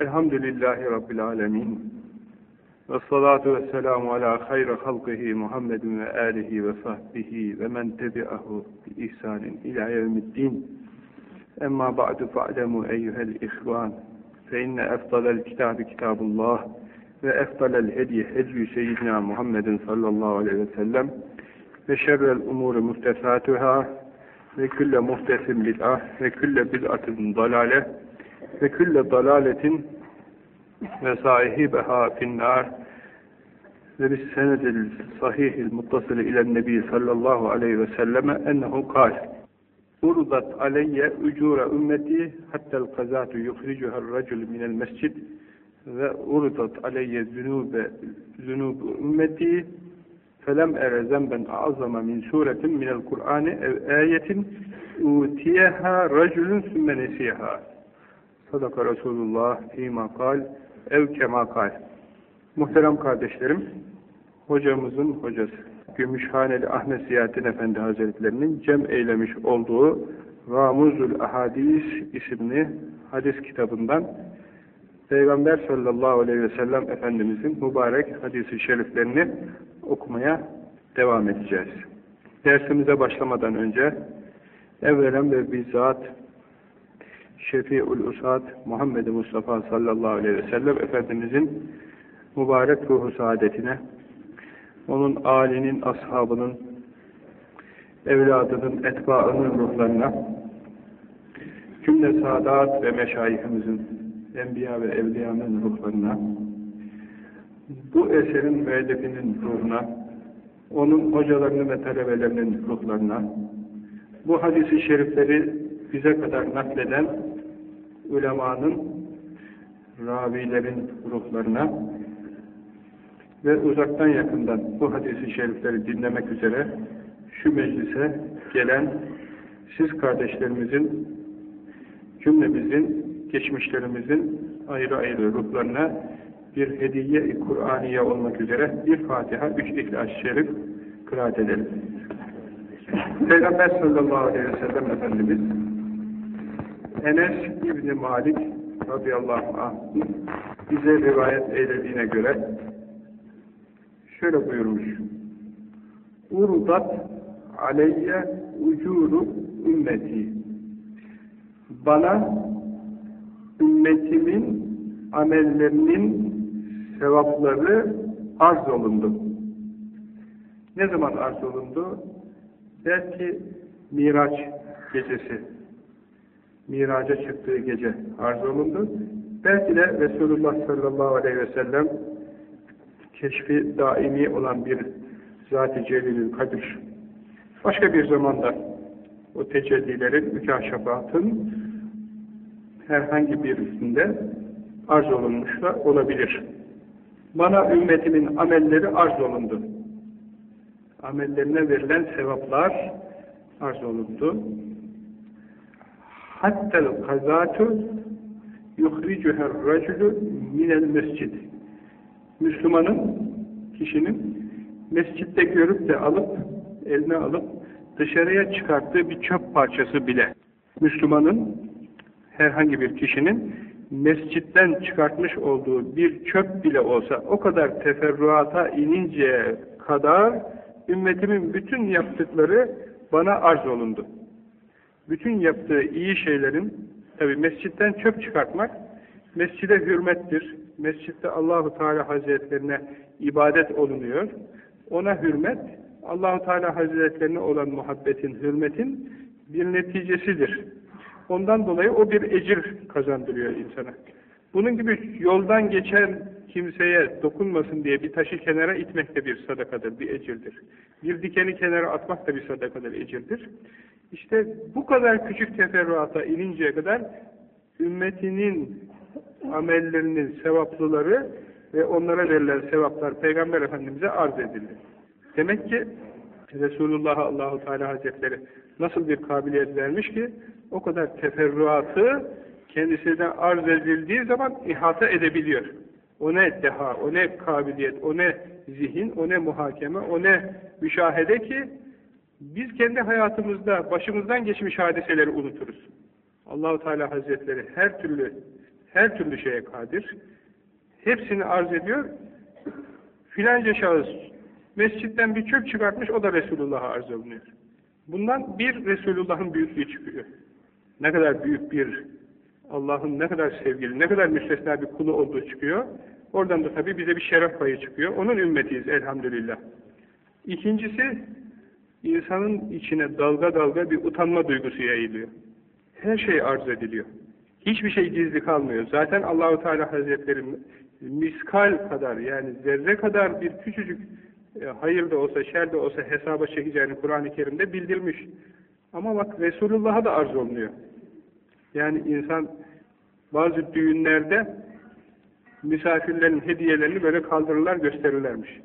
الحمد لله رب العالمين والصلاة والسلام على خير خلقه محمد وآله وصحبه ومن تبعه بإحسان إلى يوم الدين. أما بعد فاعلموا أيها الإخوان فإن أفضل الكتاب كتاب الله وأفضل الهدي هدي سيدنا محمد صلى الله عليه وسلم وشر الأمور محدثاتها وكل محدث بدعة وكل بدعة ضلالة ve külle dalaletin ve sahibeha finnâr ve bis senedil sahihil muttasili ilen nebi sallallahu aleyhi ve selleme ennehu kâl urdat aleyye ucura ümmeti hattel kazatu yukhricuhar racul minel mescid. Ve urdat aleyye zünube zünubu ümmeti felem ere zemben azama min suretin minel Kur'ani ev ayetin. Utiyeha raculun sümme nesiha sadaka Resulullah fîmâ kal ev kemâ kal muhterem kardeşlerim hocamızın hocası Gümüşhaneli Ahmet Ziyaddin Efendi Hazretlerinin cem eylemiş olduğu Ramuzul Ahadis isimli hadis kitabından Peygamber sallallahu aleyhi ve sellem Efendimizin mübarek hadisi şeriflerini okumaya devam edeceğiz. Dersimize başlamadan önce evvelen ve bizzat Şefi'ül Usad Muhammed Mustafa sallallahu aleyhi ve sellem Efendimizin mübarek ruhu saadetine, onun âlinin, ashabının, evladının, etbaının ruhlarına, cümle saadat ve meşayihimizin, enbiya ve evliyanın ruhlarına, bu eserin müellifinin ruhuna, onun hocalarının ve talebelerinin ruhlarına, bu hadisi şerifleri bize kadar nakleden ulemanın, ravilerin ruhlarına ve uzaktan yakından bu hadisi şerifleri dinlemek üzere şu meclise gelen siz kardeşlerimizin, cümlemizin, geçmişlerimizin ayrı ayrı ruhlarına bir hediye-i Kur'aniye olmak üzere bir Fatiha, üç İhlas-ı Şerif kıraat edelim. Peygamber sallallahu aleyhi ve sellem Efendimiz Enes İbni Malik radıyallahu anh bize rivayet eylediğine göre şöyle buyurmuş Urdat aleyye ucuru ümmeti bana ümmetimin amellerinin sevapları arz olundu. Ne zaman arz olundu? Belki Miraç gecesi, Miraca çıktığı gece arz olundu. Belki de Resulullah sallallahu aleyhi ve sellem keşfi daimi olan bir Zat-ı Celilül Kadir. Başka bir zamanda o tecellilerin, mükaşafatın herhangi birisinde arz olunmuş da olabilir. Bana ümmetimin amelleri arz olundu. Amellerine verilen sevaplar arz olundu. Hattel kazatu yuhricuher raculu minel mescid. Müslümanın, kişinin mescitte görüp de alıp, eline alıp dışarıya çıkarttığı bir çöp parçası bile Müslümanın, herhangi bir kişinin mescitten çıkartmış olduğu bir çöp bile olsa o kadar teferruata ininceye kadar ümmetimin bütün yaptıkları bana arz olundu. Bütün yaptığı iyi şeylerin tabi mescitten çöp çıkartmak mescide hürmettir. Mescitte Allahu Teala Hazretlerine ibadet olunuyor. Ona hürmet Allahu Teala Hazretlerine olan muhabbetin, hürmetin bir neticesidir. Ondan dolayı o bir ecir kazandırıyor insana. Bunun gibi yoldan geçen kimseye dokunmasın diye bir taşı kenara itmek de bir sadakadır, bir ecirdir. Bir dikeni kenara atmak da bir sadakadır, ecirdir. İşte bu kadar küçük teferruata ininceye kadar ümmetinin amellerinin sevaplıları ve onlara verilen sevaplar Peygamber Efendimiz'e arz edildi. Demek ki Resulullah Allahu Teala Hazretleri nasıl bir kabiliyet vermiş ki o kadar teferruatı kendisine arz edildiği zaman ihata edebiliyor. O ne deha, o ne kabiliyet, o ne zihin, o ne muhakeme, o ne müşahede ki biz kendi hayatımızda başımızdan geçmiş hadiseleri unuturuz. Allahu Teala Hazretleri her türlü Her türlü şeye kadir. Hepsini arz ediyor. Filanca şahıs mescitten bir çöp çıkartmış, o da Resulullah'a arz olunuyor. Bundan bir Resulullah'ın büyüklüğü çıkıyor. Ne kadar büyük bir Allah'ın ne kadar sevgili, ne kadar müstesna bir kulu olduğu çıkıyor. Oradan da tabii bize bir şeref payı çıkıyor. Onun ümmetiyiz elhamdülillah. İkincisi, insanın içine dalga dalga bir utanma duygusu yayılıyor. Her şey arz ediliyor. Hiçbir şey gizli kalmıyor. Zaten Allahu Teala Hazretleri miskal kadar yani zerre kadar bir küçücük e, hayır da olsa şer de olsa hesaba çekeceğini Kur'an-ı Kerim'de bildirmiş. Ama bak Resulullah'a da arz olunuyor. Yani insan bazı düğünlerde misafirlerin hediyelerini böyle kaldırırlar gösterirlermiş.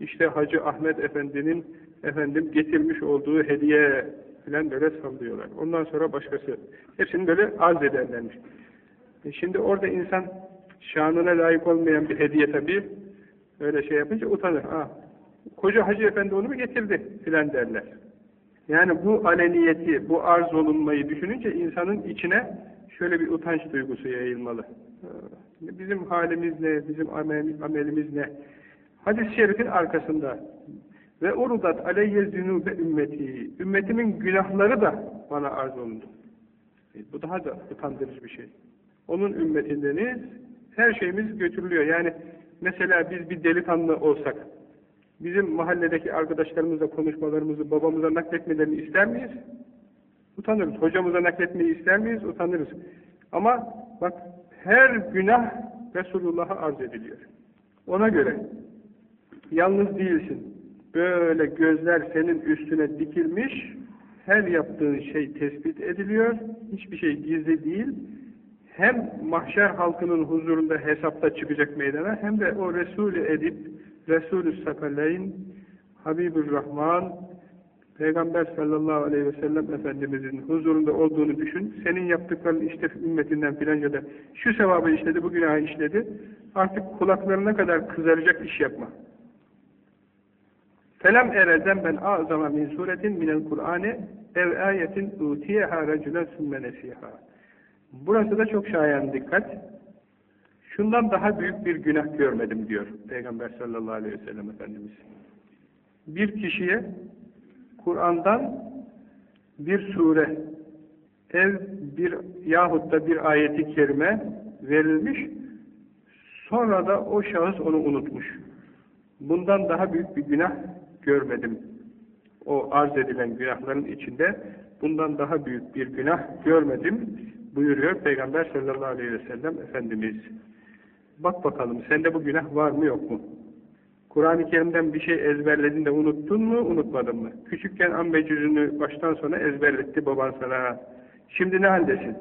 İşte Hacı Ahmet Efendi'nin efendim getirmiş olduğu hediye filan böyle sallıyorlar. Ondan sonra başkası. Hepsini böyle arz ederlermiş. E şimdi orada insan şanına layık olmayan bir hediye tabii öyle şey yapınca utanır. Ha, koca Hacı Efendi onu mu getirdi filan derler. Yani bu aleniyeti, bu arz olunmayı düşününce insanın içine şöyle bir utanç duygusu yayılmalı. Bizim halimiz ne, bizim amelimiz ne? Hadis-i şerifin arkasında ve urudat aleyye zünube ümmeti. Ümmetimin günahları da bana arz olundu. E, bu daha da utandırıcı bir şey. Onun ümmetindeniz her şeyimiz götürülüyor. Yani mesela biz bir delikanlı olsak, bizim mahalledeki arkadaşlarımızla konuşmalarımızı babamıza nakletmelerini ister miyiz? Utanırız. Hocamıza nakletmeyi ister miyiz? Utanırız. Ama bak her günah Resulullah'a arz ediliyor. Ona göre yalnız değilsin. Böyle gözler senin üstüne dikilmiş, her yaptığın şey tespit ediliyor, hiçbir şey gizli değil. Hem mahşer halkının huzurunda hesapta çıkacak meydana, hem de o Resul-i Edip, Resul-ü Sakaleyn, Habibur Rahman, Peygamber sallallahu aleyhi ve sellem Efendimizin huzurunda olduğunu düşün. Senin yaptıkların işte ümmetinden filanca da şu sevabı işledi, bu günahı işledi. Artık kulaklarına kadar kızaracak iş yapma. Felem erezem ben azama min suretin minel Kur'ane ev ayetin utiyeha recülen sümme. Burası da çok şayan dikkat. Şundan daha büyük bir günah görmedim diyor Peygamber sallallahu aleyhi ve sellem Efendimiz. Bir kişiye Kur'an'dan bir sure, ev bir yahut da bir ayeti kerime verilmiş, sonra da o şahıs onu unutmuş. Bundan daha büyük bir günah görmedim. O arz edilen günahların içinde bundan daha büyük bir günah görmedim buyuruyor Peygamber sallallahu aleyhi ve sellem Efendimiz. Bak bakalım sende bu günah var mı yok mu? Kur'an-ı Kerim'den bir şey ezberledin de unuttun mu, unutmadın mı? Küçükken amme baştan sona ezberletti baban sana. Şimdi ne haldesin?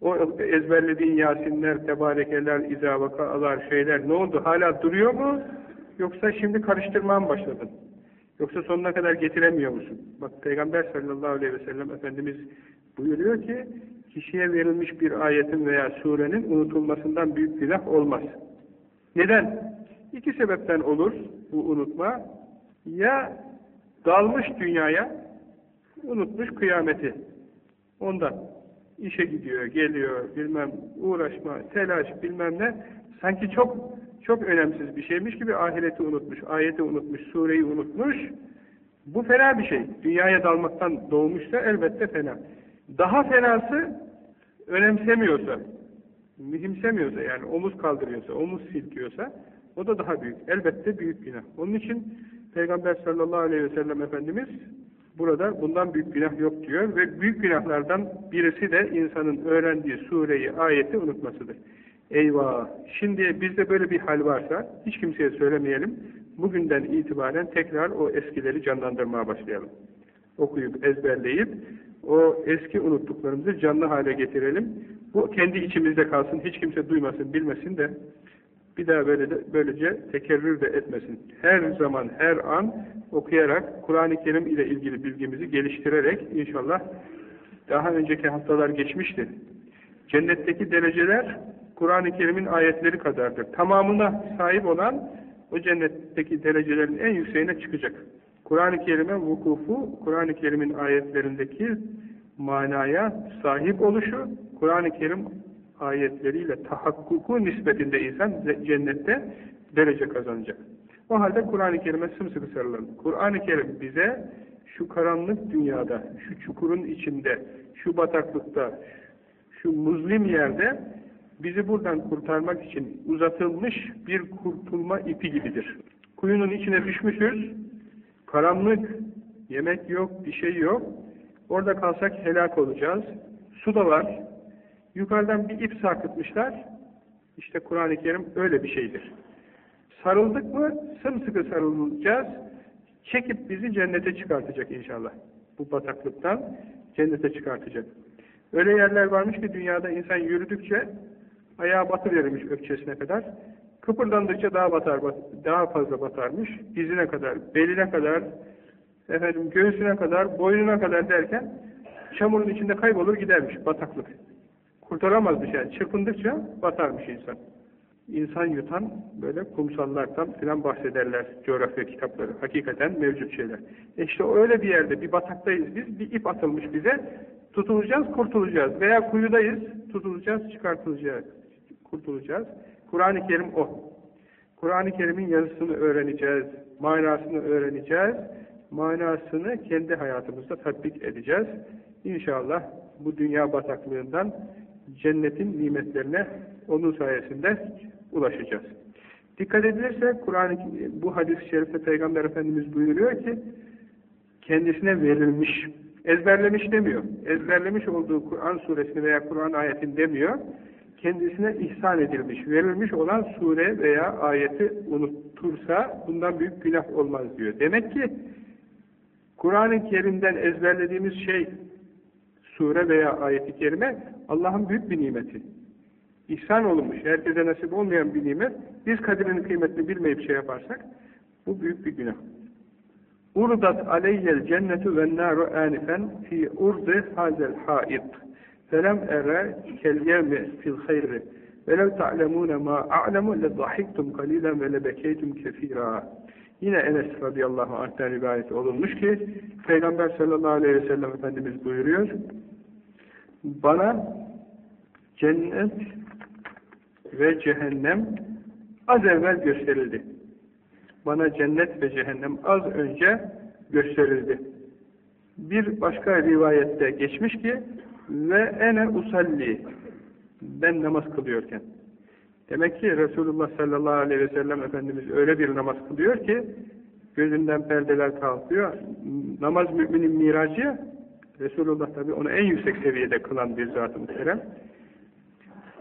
O ezberlediğin Yasinler, Tebarekeler, İzavakalar, şeyler ne oldu? Hala duruyor mu? Yoksa şimdi karıştırmaya mı başladın? Yoksa sonuna kadar getiremiyor musun? Bak Peygamber sallallahu aleyhi ve sellem Efendimiz buyuruyor ki kişiye verilmiş bir ayetin veya surenin unutulmasından büyük günah olmaz. Neden? İki sebepten olur bu unutma. Ya dalmış dünyaya, unutmuş kıyameti. Ondan. işe gidiyor, geliyor, bilmem uğraşma, telaş, bilmem ne. Sanki çok çok önemsiz bir şeymiş gibi ahireti unutmuş, ayeti unutmuş, sureyi unutmuş. Bu fena bir şey. Dünyaya dalmaktan doğmuşsa elbette fena. Daha fenası önemsemiyorsa, mühimsemiyorsa yani omuz kaldırıyorsa, omuz silkiyorsa o da daha büyük. Elbette büyük günah. Onun için Peygamber sallallahu aleyhi ve sellem Efendimiz burada bundan büyük günah yok diyor ve büyük günahlardan birisi de insanın öğrendiği sureyi, ayeti unutmasıdır. Eyvah! Şimdi bizde böyle bir hal varsa hiç kimseye söylemeyelim. Bugünden itibaren tekrar o eskileri canlandırmaya başlayalım. Okuyup, ezberleyip o eski unuttuklarımızı canlı hale getirelim. Bu kendi içimizde kalsın, hiç kimse duymasın, bilmesin de bir daha böyle de, böylece tekerrür de etmesin. Her zaman, her an okuyarak, Kur'an-ı Kerim ile ilgili bilgimizi geliştirerek inşallah daha önceki haftalar geçmişti. Cennetteki dereceler Kur'an-ı Kerim'in ayetleri kadardır. Tamamına sahip olan o cennetteki derecelerin en yükseğine çıkacak. Kur'an-ı Kerim'e vukufu, Kur'an-ı Kerim'in ayetlerindeki manaya sahip oluşu, Kur'an-ı Kerim ayetleriyle tahakkuku nispetinde insan cennette derece kazanacak. O halde Kur'an-ı Kerim'e sımsıkı sarılalım. Kur'an-ı Kerim bize şu karanlık dünyada, şu çukurun içinde, şu bataklıkta, şu muzlim yerde bizi buradan kurtarmak için uzatılmış bir kurtulma ipi gibidir. Kuyunun içine düşmüşüz, karanlık, yemek yok, bir şey yok. Orada kalsak helak olacağız. Su da var. Yukarıdan bir ip sarkıtmışlar. İşte Kur'an-ı Kerim öyle bir şeydir. Sarıldık mı sımsıkı sarılacağız. Çekip bizi cennete çıkartacak inşallah. Bu bataklıktan cennete çıkartacak. Öyle yerler varmış ki dünyada insan yürüdükçe ayağı batıverirmiş ökçesine kadar. Kıpırdandıkça daha batar, daha fazla batarmış. Dizine kadar, beline kadar, efendim göğsüne kadar, boynuna kadar derken çamurun içinde kaybolur gidermiş bataklık. Kurtaramazmış yani. Çırpındıkça batarmış insan. İnsan yutan böyle kumsallardan filan bahsederler coğrafya kitapları. Hakikaten mevcut şeyler. E işte öyle bir yerde bir bataktayız biz. Bir ip atılmış bize. Tutulacağız, kurtulacağız. Veya kuyudayız, tutulacağız, çıkartılacağız. Kurtulacağız. Kur'an-ı Kerim o. Kur'an-ı Kerim'in yazısını öğreneceğiz, manasını öğreneceğiz, manasını kendi hayatımızda tatbik edeceğiz. İnşallah bu dünya bataklığından cennetin nimetlerine onun sayesinde ulaşacağız. Dikkat edilirse Kur'an bu hadis-i şerifte Peygamber Efendimiz buyuruyor ki kendisine verilmiş, ezberlemiş demiyor. Ezberlemiş olduğu Kur'an suresini veya Kur'an ayetini demiyor. Kendisine ihsan edilmiş, verilmiş olan sure veya ayeti unutursa bundan büyük günah olmaz diyor. Demek ki Kur'an-ı Kerim'den ezberlediğimiz şey sure veya ayeti kerime Allah'ın büyük bir nimeti. İhsan olunmuş, herkese nasip olmayan bir nimet. Biz kadirinin kıymetini bilmeyip şey yaparsak bu büyük bir günah. Urdat aleyyel cennetu ve naru anifen fi urdi hazel haid. Felem ere kel yevmi fil hayri. Velev ta'lemune ma a'lemu le zahiktum kalilen ve le bekeytum kefira. Yine Enes radıyallahu anh'ten rivayet olunmuş ki Peygamber sallallahu aleyhi ve sellem Efendimiz buyuruyor bana cennet ve cehennem az evvel gösterildi. Bana cennet ve cehennem az önce gösterildi. Bir başka rivayette geçmiş ki ve ene usalli ben namaz kılıyorken Demek ki Resulullah sallallahu aleyhi ve sellem Efendimiz öyle bir namaz kılıyor ki gözünden perdeler kalkıyor. Namaz müminin miracı Resulullah tabi onu en yüksek seviyede kılan bir zat-ı muhterem.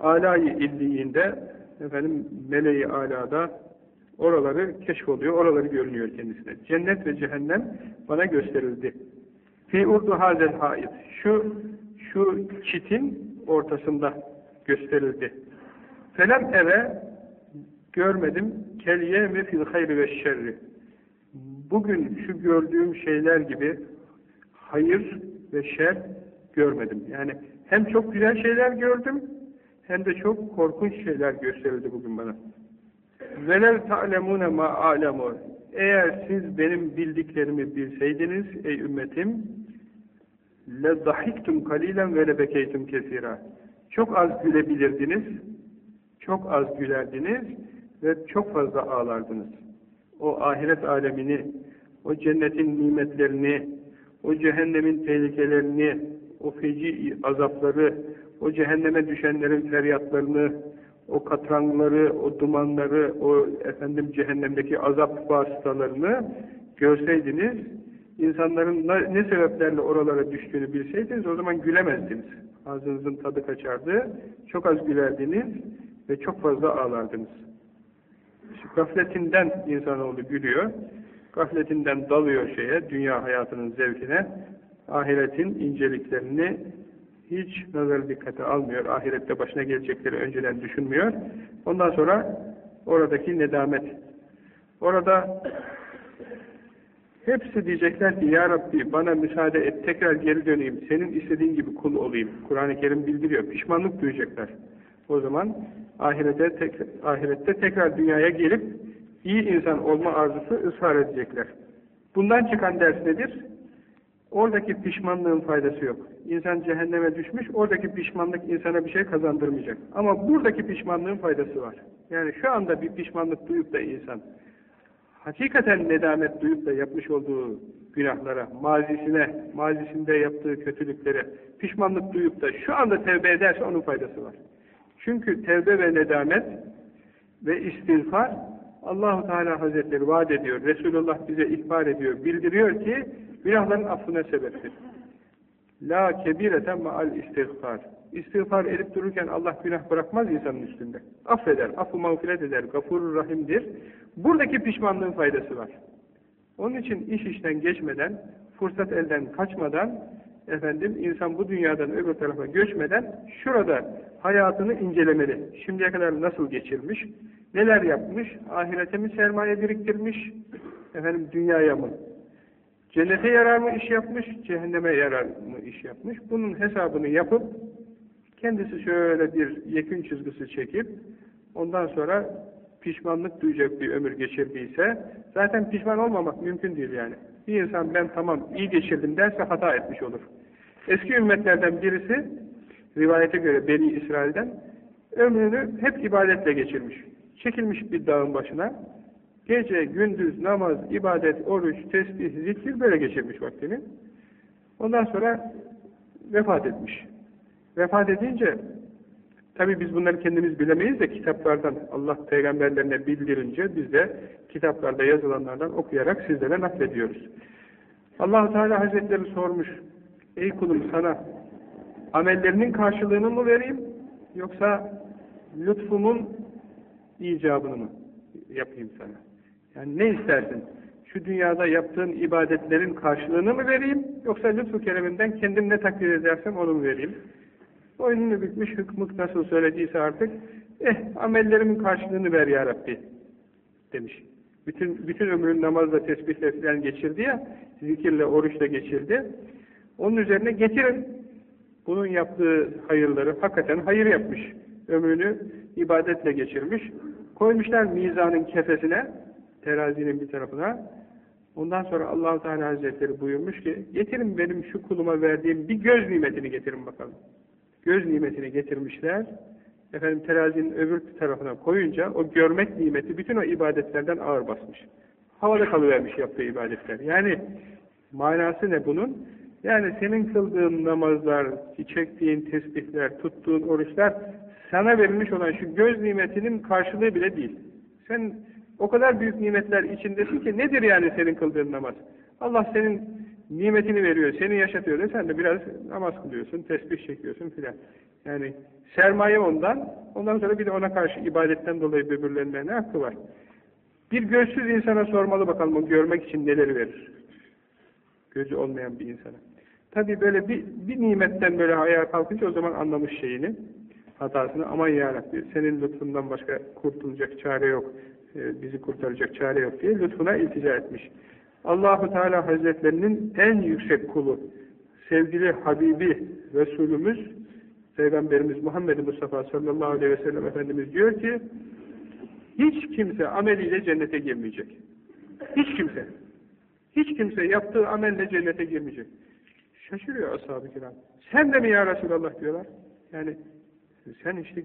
Alâ-i illiğinde efendim meleği alada oraları keşfoluyor, oraları görünüyor kendisine. Cennet ve cehennem bana gösterildi. Fi urdu hazel haid. Şu şu çitin ortasında gösterildi. Felem eve görmedim keliye mi fil hayri ve şerri. Bugün şu gördüğüm şeyler gibi hayır ve şer görmedim. Yani hem çok güzel şeyler gördüm hem de çok korkunç şeyler gösterildi bugün bana. Velev ta'lemune ma alemu. Eğer siz benim bildiklerimi bilseydiniz ey ümmetim le zahiktum kalilen ve le bekeytum kesira. Çok az gülebilirdiniz çok az gülerdiniz ve çok fazla ağlardınız. O ahiret alemini, o cennetin nimetlerini, o cehennemin tehlikelerini, o feci azapları, o cehenneme düşenlerin feryatlarını, o katranları, o dumanları, o efendim cehennemdeki azap vasıtalarını görseydiniz, insanların ne sebeplerle oralara düştüğünü bilseydiniz o zaman gülemezdiniz. Ağzınızın tadı kaçardı, çok az gülerdiniz ve çok fazla ağlardınız. Gafletinden insanoğlu gülüyor, gafletinden dalıyor şeye, dünya hayatının zevkine, ahiretin inceliklerini hiç nazar dikkate almıyor, ahirette başına gelecekleri önceden düşünmüyor. Ondan sonra oradaki nedamet. Orada hepsi diyecekler ki Ya Rabbi bana müsaade et, tekrar geri döneyim, senin istediğin gibi kul olayım. Kur'an-ı Kerim bildiriyor, pişmanlık duyacaklar. O zaman ahirete tek, ahirette tekrar dünyaya gelip iyi insan olma arzusu ısrar edecekler. Bundan çıkan ders nedir? Oradaki pişmanlığın faydası yok. İnsan cehenneme düşmüş, oradaki pişmanlık insana bir şey kazandırmayacak. Ama buradaki pişmanlığın faydası var. Yani şu anda bir pişmanlık duyup da insan, hakikaten nedamet duyup da yapmış olduğu günahlara, mazisine, mazisinde yaptığı kötülüklere pişmanlık duyup da şu anda tevbe ederse onun faydası var. Çünkü tevbe ve nedamet ve istiğfar Allahu Teala Hazretleri vaat ediyor. Resulullah bize ihbar ediyor, bildiriyor ki günahların affına sebeptir. La kebireten maal istiğfar. İstiğfar edip dururken Allah günah bırakmaz insanın üstünde. Affeder, affı mağfiret eder, gafurur rahimdir. Buradaki pişmanlığın faydası var. Onun için iş işten geçmeden, fırsat elden kaçmadan, efendim insan bu dünyadan öbür tarafa göçmeden şurada hayatını incelemeli. Şimdiye kadar nasıl geçirmiş, neler yapmış, ahirete mi sermaye biriktirmiş, efendim dünyaya mı? Cennete yarar mı iş yapmış, cehenneme yarar mı iş yapmış? Bunun hesabını yapıp, kendisi şöyle bir yekün çizgisi çekip, ondan sonra pişmanlık duyacak bir ömür geçirdiyse, zaten pişman olmamak mümkün değil yani. Bir insan ben tamam iyi geçirdim derse hata etmiş olur. Eski ümmetlerden birisi, rivayete göre Beni İsrail'den, ömrünü hep ibadetle geçirmiş. Çekilmiş bir dağın başına, gece, gündüz, namaz, ibadet, oruç, tesbih, zikir böyle geçirmiş vaktini. Ondan sonra vefat etmiş. Vefat edince, tabi biz bunları kendimiz bilemeyiz de kitaplardan Allah peygamberlerine bildirince biz de kitaplarda yazılanlardan okuyarak sizlere naklediyoruz. allah Teala Hazretleri sormuş, ey kulum sana amellerinin karşılığını mı vereyim yoksa lütfumun icabını mı yapayım sana? Yani ne istersin? Şu dünyada yaptığın ibadetlerin karşılığını mı vereyim yoksa lütfu kereminden kendim ne takdir edersem onu mu vereyim? Boynunu bükmüş hükmük nasıl söylediyse artık eh amellerimin karşılığını ver ya Rabbi demiş. Bütün, bütün ömrünü namazla, tesbihle falan geçirdi ya, zikirle, oruçla geçirdi. Onun üzerine getirin. Bunun yaptığı hayırları, hakikaten hayır yapmış. Ömrünü ibadetle geçirmiş. Koymuşlar mizanın kefesine, terazinin bir tarafına. Ondan sonra Allahu Teala Hazretleri buyurmuş ki, getirin benim şu kuluma verdiğim bir göz nimetini getirin bakalım. Göz nimetini getirmişler. Efendim terazinin öbür tarafına koyunca o görmek nimeti bütün o ibadetlerden ağır basmış. Havada kalıvermiş yaptığı ibadetler. Yani manası ne bunun? Yani senin kıldığın namazlar, çektiğin tesbihler, tuttuğun oruçlar sana verilmiş olan şu göz nimetinin karşılığı bile değil. Sen o kadar büyük nimetler içindesin ki nedir yani senin kıldığın namaz? Allah senin nimetini veriyor, seni yaşatıyor da sen de biraz namaz kılıyorsun, tesbih çekiyorsun filan. Yani sermaye ondan, ondan sonra bir de ona karşı ibadetten dolayı böbürlenmeye ne hakkı var? Bir gözsüz insana sormalı bakalım o görmek için neleri verir? Gözü olmayan bir insana. Tabii böyle bir, bir nimetten böyle ayağa kalkınca o zaman anlamış şeyini, hatasını. Aman yarabbim senin lütfundan başka kurtulacak çare yok, e, bizi kurtaracak çare yok diye lütfuna iltica etmiş. Allahu Teala Hazretlerinin en yüksek kulu, sevgili Habibi Resulümüz, Peygamberimiz Muhammed Mustafa sallallahu aleyhi ve sellem Efendimiz diyor ki, hiç kimse ameliyle cennete girmeyecek. Hiç kimse. Hiç kimse yaptığı amelle cennete girmeyecek. Şaşırıyor ashab-ı kiram. Sen de mi ya Resulallah diyorlar. Yani sen işte sen